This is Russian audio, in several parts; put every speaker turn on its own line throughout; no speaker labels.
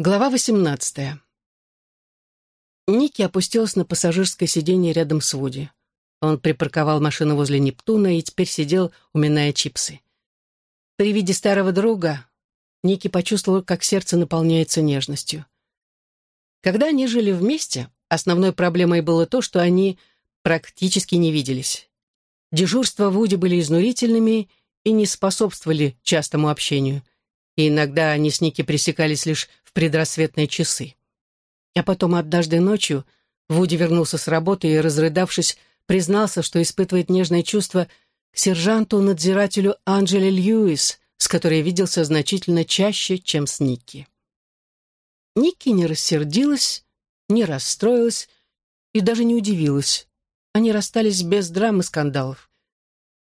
Глава 18. Ники опустилась на пассажирское сиденье рядом с Вуди. Он припарковал машину возле Нептуна и теперь сидел, уминая чипсы. При виде старого друга Ники почувствовала, как сердце наполняется нежностью. Когда они жили вместе, основной проблемой было то, что они практически не виделись. Дежурства Вуди были изнурительными и не способствовали частому общению — и иногда они с Ники пресекались лишь в предрассветные часы. А потом однажды ночью Вуди вернулся с работы и, разрыдавшись, признался, что испытывает нежное чувство к сержанту-надзирателю Анджеле Льюис, с которой виделся значительно чаще, чем с Ники. Ники не рассердилась, не расстроилась и даже не удивилась. Они расстались без драм и скандалов.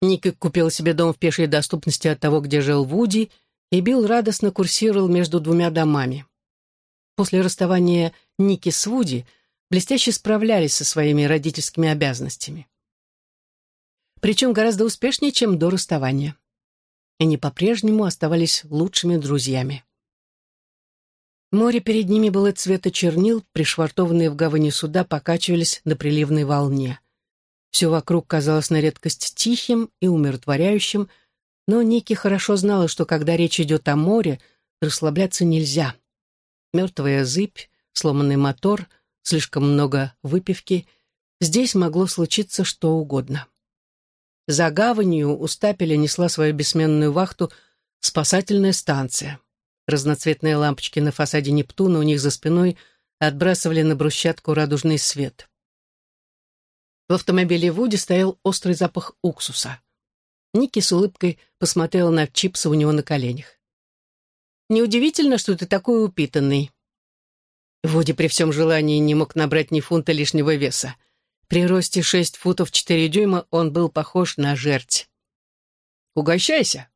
Ника купила себе дом в пешей доступности от того, где жил Вуди, и Билл радостно курсировал между двумя домами. После расставания Ники с Вуди блестяще справлялись со своими родительскими обязанностями. Причем гораздо успешнее, чем до расставания. Они по-прежнему оставались лучшими друзьями. Море перед ними было цвета чернил, пришвартованные в гавани суда покачивались на приливной волне. Все вокруг казалось на редкость тихим и умиротворяющим, но Ники хорошо знала, что когда речь идет о море, расслабляться нельзя. Мертвая зыбь, сломанный мотор, слишком много выпивки. Здесь могло случиться что угодно. За гаванью у стапеля несла свою бессменную вахту спасательная станция. Разноцветные лампочки на фасаде Нептуна у них за спиной отбрасывали на брусчатку радужный свет. В автомобиле Вуди стоял острый запах уксуса. Ники с улыбкой посмотрела на чипсы у него на коленях. «Неудивительно, что ты такой упитанный». Вуди при всем желании не мог набрать ни фунта лишнего веса. При росте шесть футов четыре дюйма он был похож на жерть. «Угощайся!»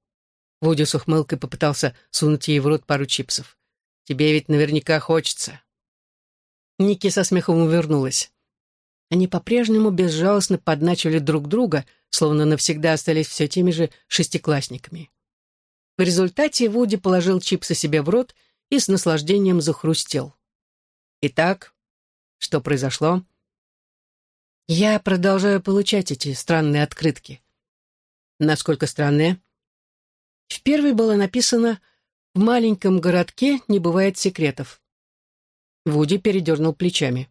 Вуди с ухмылкой попытался сунуть ей в рот пару чипсов. «Тебе ведь наверняка хочется». Ники со смехом увернулась. Они по-прежнему безжалостно подначивали друг друга, словно навсегда остались все теми же шестиклассниками. В результате Вуди положил чипсы себе в рот и с наслаждением захрустел. «Итак, что произошло?» «Я продолжаю получать эти странные открытки». «Насколько странные?» В первой было написано «В маленьком городке не бывает секретов». Вуди передернул плечами.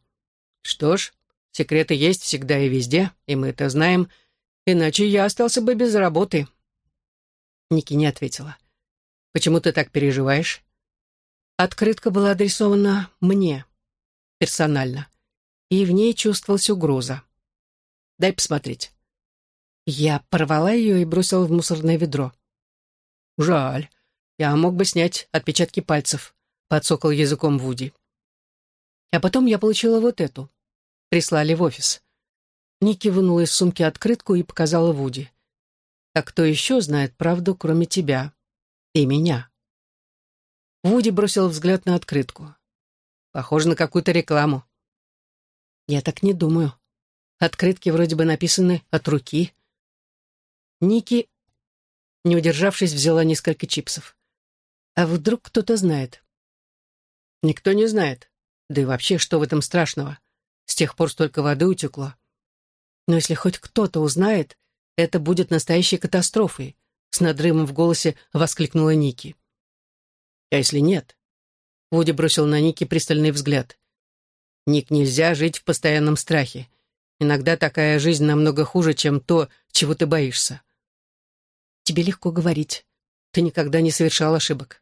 «Что ж, Секреты есть всегда и везде, и мы это знаем, иначе я остался бы без работы». Ники не ответила. «Почему ты так переживаешь?» Открытка была адресована мне, персонально, и в ней чувствовалась угроза. «Дай посмотреть». Я порвала ее и бросила в мусорное ведро. «Жаль. Я мог бы снять отпечатки пальцев», — подсокал языком Вуди. А потом я получила вот эту прислали в офис. Ники вынула из сумки открытку и показала Вуди. «А кто еще знает правду, кроме тебя и меня?» Вуди бросил взгляд на открытку. «Похоже на какую-то рекламу». «Я так не думаю. Открытки вроде бы написаны от руки». Ники, не удержавшись, взяла несколько чипсов. «А вдруг кто-то знает?» «Никто не знает. Да и вообще, что в этом страшного?» С тех пор столько воды утекло. Но если хоть кто-то узнает, это будет настоящей катастрофой, с надрывом в голосе воскликнула Ники. А если нет? Вуди бросил на Ники пристальный взгляд. Ник, нельзя жить в постоянном страхе. Иногда такая жизнь намного хуже, чем то, чего ты боишься. Тебе легко говорить. Ты никогда не совершал ошибок.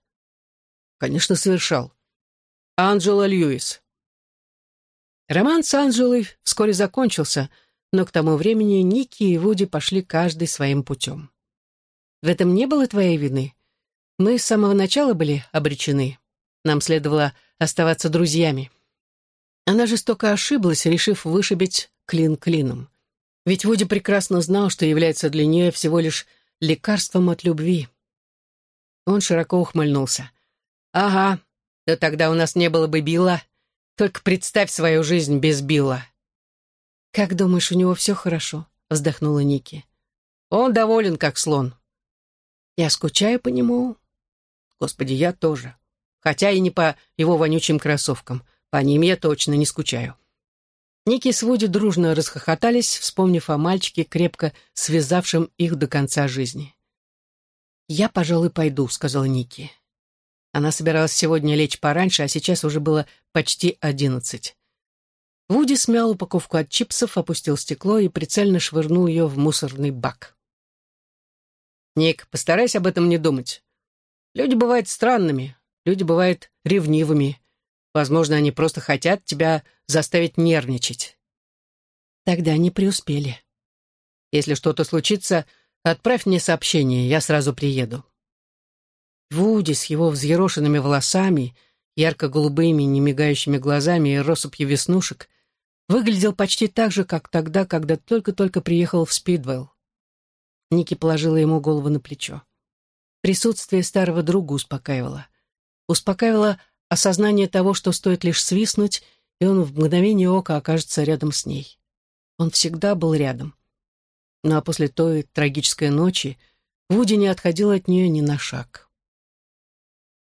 Конечно, совершал. Анджела Льюис. Роман с Анжелой вскоре закончился, но к тому времени Ники и Вуди пошли каждый своим путем. В этом не было твоей вины. Мы с самого начала были обречены. Нам следовало оставаться друзьями. Она жестоко ошиблась, решив вышибить клин клином. Ведь Вуди прекрасно знал, что является для нее всего лишь лекарством от любви. Он широко ухмыльнулся. «Ага, да тогда у нас не было бы Билла, только представь свою жизнь без Билла». «Как думаешь, у него все хорошо?» — вздохнула Ники. «Он доволен, как слон». «Я скучаю по нему». «Господи, я тоже». хотя и не по его вонючим кроссовкам. По ним я точно не скучаю. Ники с Вуди дружно расхохотались, вспомнив о мальчике, крепко связавшем их до конца жизни. «Я, пожалуй, пойду», — сказала Ники. Она собиралась сегодня лечь пораньше, а сейчас уже было почти одиннадцать. Вуди смял упаковку от чипсов, опустил стекло и прицельно швырнул ее в мусорный бак. «Ник, постарайся об этом не думать. Люди бывают странными, люди бывают ревнивыми. Возможно, они просто хотят тебя заставить нервничать». Тогда они преуспели. «Если что-то случится, отправь мне сообщение, я сразу приеду». Вуди с его взъерошенными волосами, ярко-голубыми, немигающими глазами и россыпью веснушек выглядел почти так же, как тогда, когда только-только приехал в Спидвелл. Ники положила ему голову на плечо. Присутствие старого друга успокаивало. Успокаивало осознание того, что стоит лишь свистнуть, и он в мгновение ока окажется рядом с ней. Он всегда был рядом. Ну а после той трагической ночи Вуди не отходил от нее ни на шаг.